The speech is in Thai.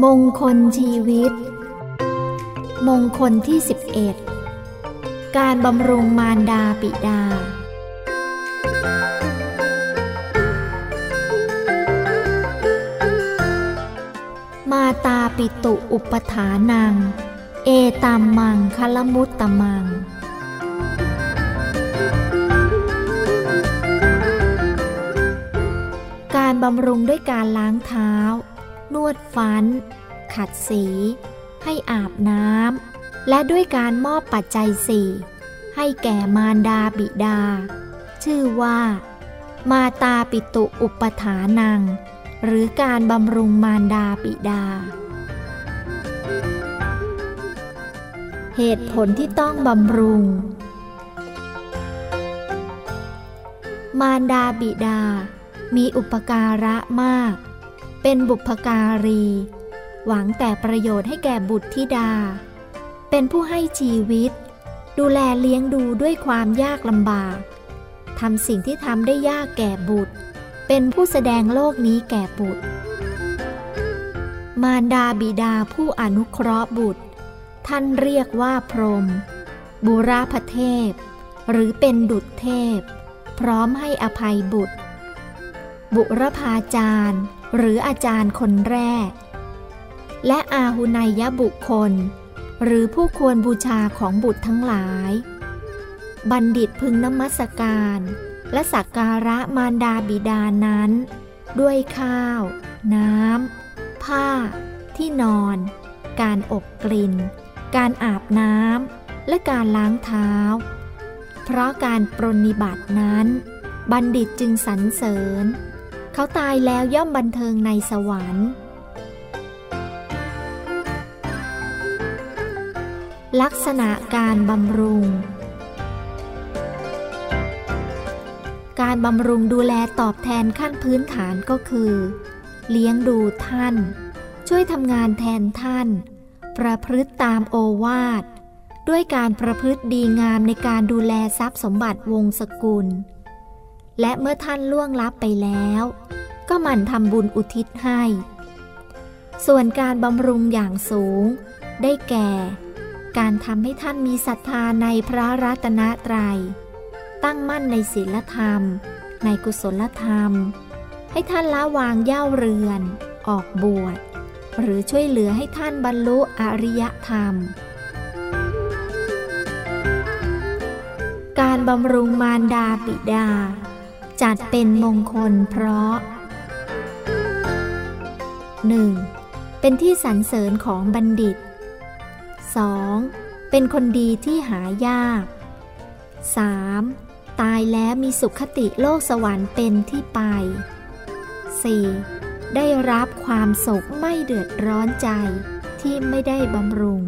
มงคลชีวิต มงคลที่ 11 การบำรุงมารดาปิดา มาตาปิตุอุปถานัง เอตามมังคลมุตตมัง การบำรุงด้วยการล้างเท้า นวดฟัน ขัดสี ให้อาบน้ำ และด้วยการมอบปัจจัยสี่ให้แก่มารดาบิดา ชื่อว่า มาตาปิตุอุปถานัง หรือการบำรุงมารดาบิดา เหตุผลที่ต้องบำรุง มารดาบิดามีอุปการะมาก เป็นบุพการี หวังแต่ประโยชน์ให้แก่บุตรธิดา เป็นผู้ให้ชีวิต ดูแลเลี้ยงดูด้วยความยากลำบากทำสิ่งที่ทำได้ยากแก่บุตร เป็นผู้แสดงโลกนี้แก่บุตร มารดาบิดาผู้อนุเคราะห์บุตร ท่านเรียกว่าพรหมบุราพเทพ หรือเป็นดุจเทพ พร้อมให้อภัยบุตร บุรพาจารย์ หรืออาจารย์คนแรก และอาหุนยบุคคล หรือผู้ควรบูชาของบุตรทั้งหลาย บัณฑิตพึงนมัสการ และสักการะมารดาบิดานั้น ด้วยข้าว น้ำ ผ้า ที่นอน การอบกลิ่น การอาบน้ำ และการล้างเท้า เพราะการปรนนิบัตินั้น บัณฑิตจึงสรรเสริญ เขาตายแล้วย่อมบันเทิงในสวรรค์ ลักษณะการบำรุง การบำรุงดูแลตอบแทนขั้นพื้นฐานก็คือ เลี้ยงดูท่าน ช่วยทำงานแทนท่าน ประพฤติตามโอวาท ด้วยการประพฤติดีงามในการดูแลทรัพย์สมบัติวงศกุลและเมื่อท่านล่วงลับไปแล้ว ก็หมั่นทำบุญอุทิศให้ ส่วนการบำรุงอย่างสูง ได้แก่ การทำให้ท่านมีศรัทธาในพระรัตนตรัย ตั้งมั่นในศีลธรรม ในกุศลธรรม ให้ท่านละวางเย่าเรือน ออกบวช หรือช่วยเหลือให้ท่านบรรลุอริยธรรมการบำรุงมารดาปิดา จัดเป็นมงคลเพราะ 1. เป็นที่สรรเสริญของบัณฑิต 2. เป็นคนดีที่หายาก 3. ตายแล้วมีสุขคติโลกสวรรค์เป็นที่ไป 4. ได้รับความสุขไม่เดือดร้อนใจที่ไม่ได้บำรุง